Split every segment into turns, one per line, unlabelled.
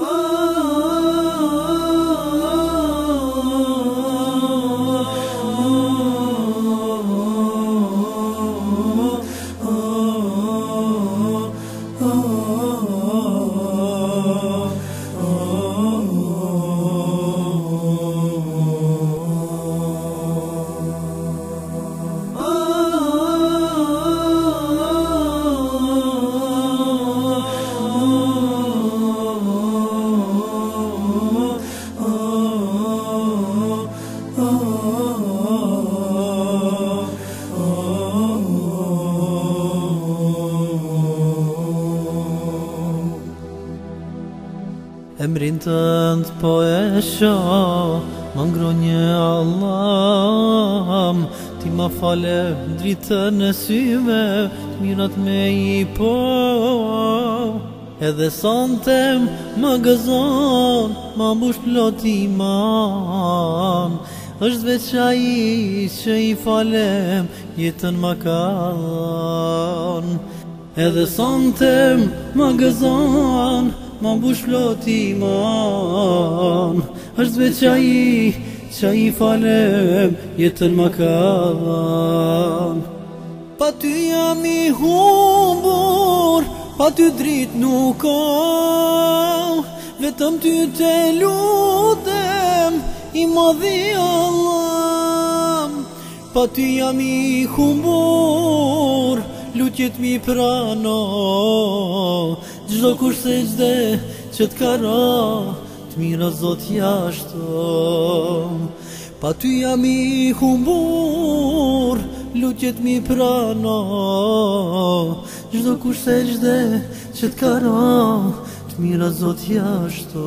Oh.
E mërin të ndë po e sho Më ngro një allam Ti më fale dritën në syve Të mirat me i po Edhe sonë tem më gëzon Më mbush plot i është veqa i që i falem Jetën më kan Edhe sonë tem më gëzon Ma më bush loti ma është zbet qa i i falem Jetën ma ka Pa ty jam i humbur Pa ty drit nuk ka Vetëm ty te lutem I ma Allah Pa ty jam i humbur Pa ty jam i humbur lutjet mi prano Gjdo kur se gjde që t'kara Të zot jashto Pa ty jam i humbur Lutjet mi prano Gjdo kur se gjde që t'kara Të zot jashto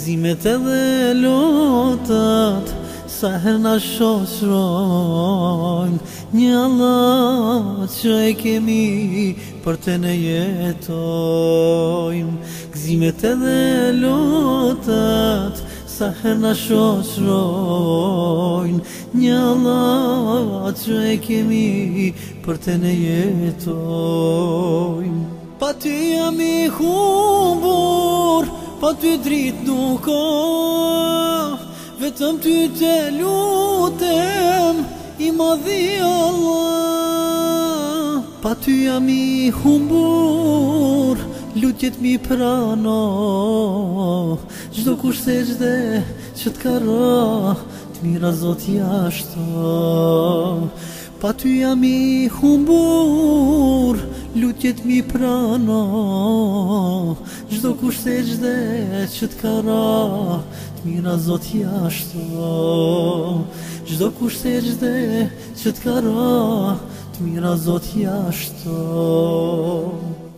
Gëzimet edhe lotat Sa her në shosrojnë Një allat që e kemi Për të ne jetojnë Gëzimet edhe lotat Sa her në shosrojnë Një allat që e kemi Për të ne jetojnë Pa të jam i humbur Pa t'y drit nuk ka Vetëm t'y të lutem I ma dhi Allah Pa t'y jam i humbur Lutjet mi prano Gjdo kusht e gjde Që t'ka ra T'mira zot jashto Pa t'y jam i humbur lutjet mi prano Gjdo kusht e gjde që t'kara, T'mira Mira zot jashtu Gjdo kusht e gjde që t'kara, T'mira Mira zot jashtu